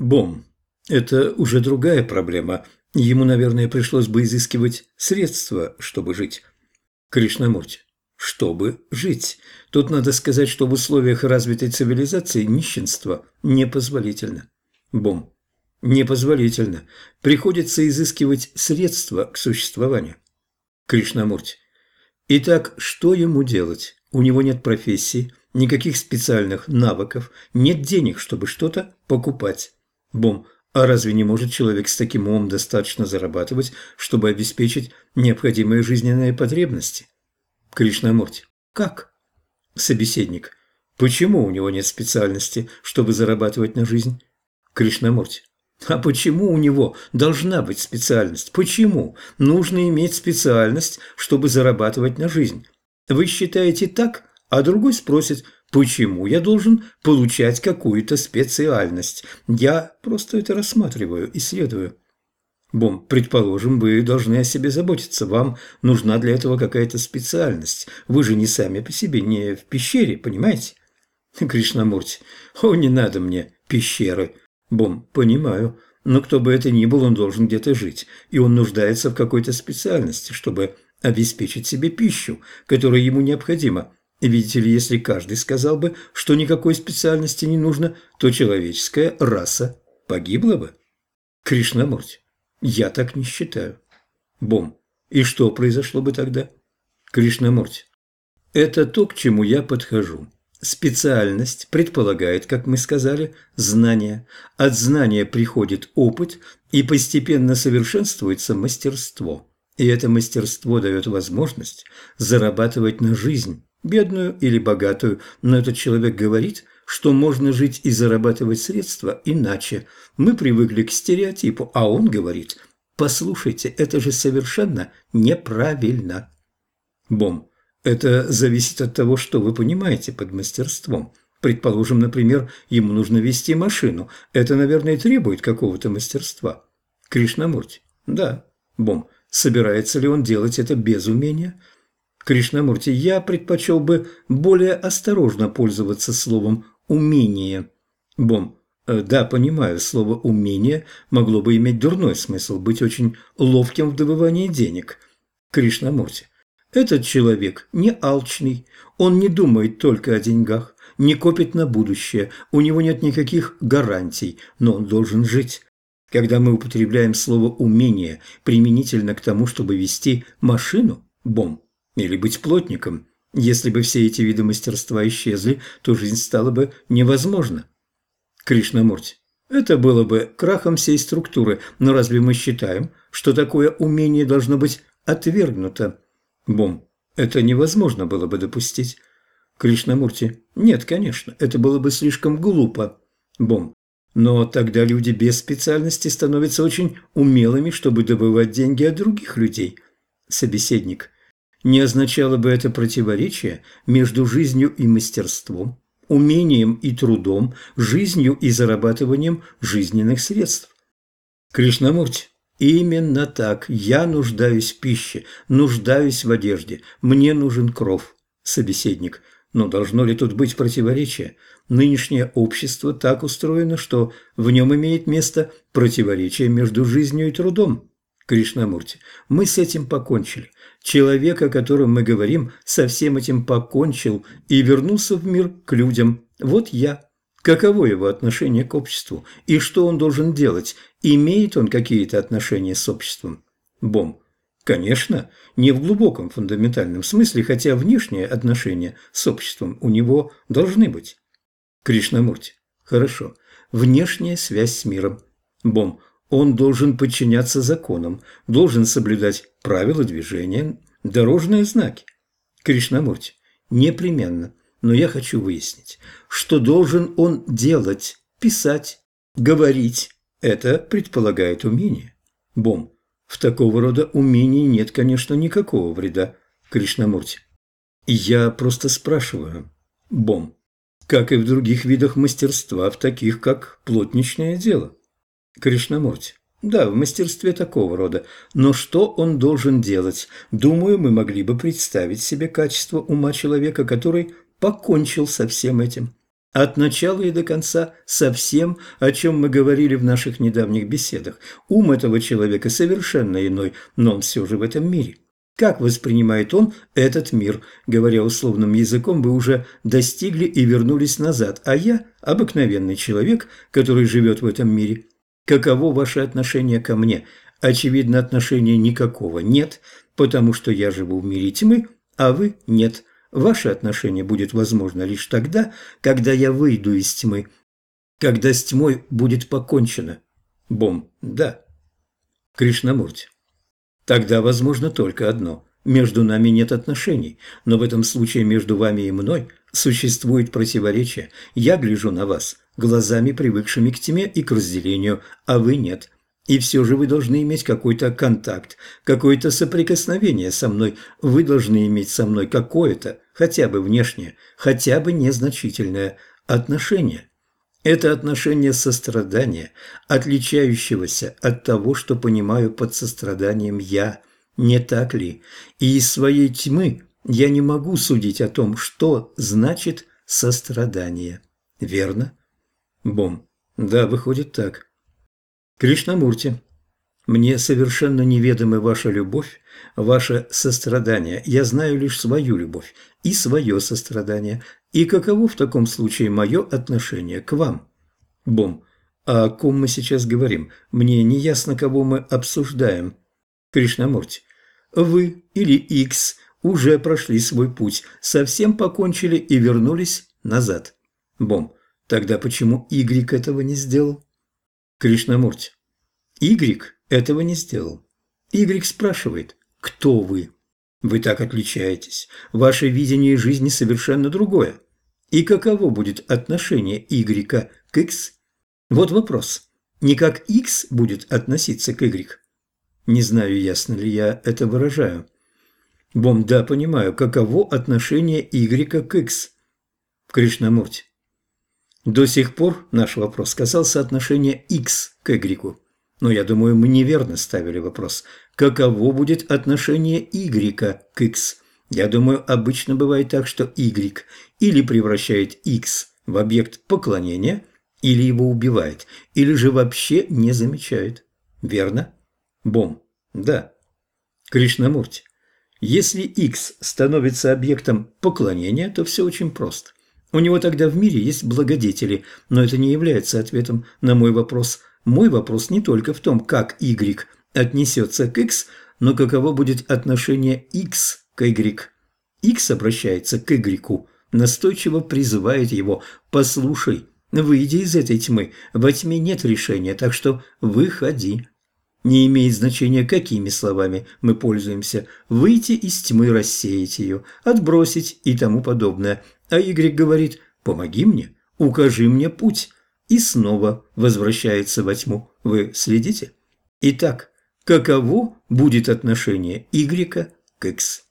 Бом. Это уже другая проблема. Ему, наверное, пришлось бы изыскивать средства, чтобы жить. Кришнамурти. Чтобы жить. Тут надо сказать, что в условиях развитой цивилизации нищенство непозволительно. Бом. Непозволительно. Приходится изыскивать средства к существованию. Кришнамурти. Итак, что ему делать? У него нет профессии, никаких специальных навыков, нет денег, чтобы что-то покупать. Бом. А разве не может человек с таким умом достаточно зарабатывать, чтобы обеспечить необходимые жизненные потребности? Кришнамурти. Как? Собеседник. Почему у него нет специальности, чтобы зарабатывать на жизнь? Кришнамурти. А почему у него должна быть специальность? Почему нужно иметь специальность, чтобы зарабатывать на жизнь? Вы считаете так, а другой спросит, почему я должен получать какую-то специальность? Я просто это рассматриваю, исследую. Бом, предположим, вы должны о себе заботиться. Вам нужна для этого какая-то специальность. Вы же не сами по себе, не в пещере, понимаете? Кришнамурти, о, не надо мне пещеры. Бом, понимаю. Но кто бы это ни был, он должен где-то жить. И он нуждается в какой-то специальности, чтобы обеспечить себе пищу, которая ему необходима. Видите ли, если каждый сказал бы, что никакой специальности не нужно, то человеческая раса погибла бы. Кришнамурти, я так не считаю. Бом, и что произошло бы тогда? Кришнамурти, это то, к чему я подхожу. Специальность предполагает, как мы сказали, знание. От знания приходит опыт, и постепенно совершенствуется мастерство. И это мастерство дает возможность зарабатывать на жизнь, бедную или богатую, но этот человек говорит, что можно жить и зарабатывать средства иначе. Мы привыкли к стереотипу, а он говорит, послушайте, это же совершенно неправильно. Бом. Это зависит от того, что вы понимаете под мастерством. Предположим, например, ему нужно вести машину. Это, наверное, требует какого-то мастерства. Кришнамурти. Да. Бом. Собирается ли он делать это без умения? Кришнамурти, я предпочел бы более осторожно пользоваться словом «умение». Бом. Э, да, понимаю, слово «умение» могло бы иметь дурной смысл, быть очень ловким в добывании денег. Кришнамурти. Этот человек не алчный, он не думает только о деньгах, не копит на будущее, у него нет никаких гарантий, но он должен жить. Когда мы употребляем слово «умение» применительно к тому, чтобы вести машину, бом, или быть плотником, если бы все эти виды мастерства исчезли, то жизнь стала бы невозможна. Кришнамурти. Это было бы крахом всей структуры, но разве мы считаем, что такое умение должно быть отвергнуто? Бом. Это невозможно было бы допустить. Кришнамурти. Нет, конечно, это было бы слишком глупо. Бом. Но тогда люди без специальности становятся очень умелыми, чтобы добывать деньги от других людей. Собеседник. Не означало бы это противоречие между жизнью и мастерством, умением и трудом, жизнью и зарабатыванием жизненных средств. Кришнамурти. Именно так. Я нуждаюсь в пище, нуждаюсь в одежде. Мне нужен кров. Собеседник. Но должно ли тут быть противоречие? Нынешнее общество так устроено, что в нем имеет место противоречие между жизнью и трудом. Кришнамурти, мы с этим покончили. Человек, о котором мы говорим, со всем этим покончил и вернулся в мир к людям. Вот я. Каково его отношение к обществу? И что он должен делать? Имеет он какие-то отношения с обществом? Бом. Конечно, не в глубоком фундаментальном смысле, хотя внешние отношения с обществом у него должны быть. Кришнамурти. Хорошо. Внешняя связь с миром. Бом. Он должен подчиняться законам, должен соблюдать правила движения, дорожные знаки. Кришнамурти. Непременно но я хочу выяснить, что должен он делать, писать, говорить. Это предполагает умение. Бом. В такого рода умений нет, конечно, никакого вреда, Кришнамурти. Я просто спрашиваю. Бом. Как и в других видах мастерства, в таких, как плотничное дело. Кришнамурти. Да, в мастерстве такого рода. Но что он должен делать? Думаю, мы могли бы представить себе качество ума человека, который покончил со всем этим. От начала и до конца со всем, о чем мы говорили в наших недавних беседах. Ум этого человека совершенно иной, но он все же в этом мире. Как воспринимает он этот мир? Говоря условным языком, вы уже достигли и вернулись назад, а я – обыкновенный человек, который живет в этом мире. Каково ваше отношение ко мне? Очевидно, отношения никакого нет, потому что я живу в мире тьмы, а вы – нет. Ваше отношение будет возможно лишь тогда, когда я выйду из тьмы, когда с тьмой будет покончено. Бом, да. Кришнамурти. Тогда возможно только одно. Между нами нет отношений, но в этом случае между вами и мной существует противоречие. Я гляжу на вас глазами, привыкшими к тьме и к разделению, а вы нет. И все же вы должны иметь какой-то контакт, какое-то соприкосновение со мной. Вы должны иметь со мной какое-то, хотя бы внешнее, хотя бы незначительное отношение. Это отношение сострадания, отличающегося от того, что понимаю под состраданием я, не так ли? И из своей тьмы я не могу судить о том, что значит сострадание. Верно? Бом. Да, выходит так. Кришнамурти, мне совершенно неведомы ваша любовь, ваше сострадание. Я знаю лишь свою любовь и свое сострадание. И каково в таком случае мое отношение к вам? Бом. А о ком мы сейчас говорим? Мне не ясно, кого мы обсуждаем. Кришнамурти. Вы или Икс уже прошли свой путь, совсем покончили и вернулись назад. Бом. Тогда почему Y этого не сделал? Кришнамурти. Игрик этого не сделал. Игрик спрашивает, кто вы? Вы так отличаетесь. Ваше видение жизни совершенно другое. И каково будет отношение Y к X? Вот вопрос. Не как X будет относиться к Y? Не знаю, ясно ли я это выражаю. Бом, да, понимаю, каково отношение Y к X? Кришнамурти. До сих пор наш вопрос касался отношения X к Y. Но я думаю, мы неверно ставили вопрос. Каково будет отношение Y к X? Я думаю, обычно бывает так, что Y или превращает X в объект поклонения, или его убивает, или же вообще не замечает. Верно? Бом. Да. Кришнамурти. Если X становится объектом поклонения, то все очень просто. У него тогда в мире есть благодетели, но это не является ответом на мой вопрос. Мой вопрос не только в том, как Y отнесется к X, но каково будет отношение X к Y. X обращается к Y, настойчиво призывает его «послушай, выйди из этой тьмы, во тьме нет решения, так что выходи». Не имеет значения, какими словами мы пользуемся. Выйти из тьмы, рассеять ее, отбросить и тому подобное. А Y говорит «помоги мне, укажи мне путь» и снова возвращается во тьму. Вы следите? Итак, каково будет отношение Y к X?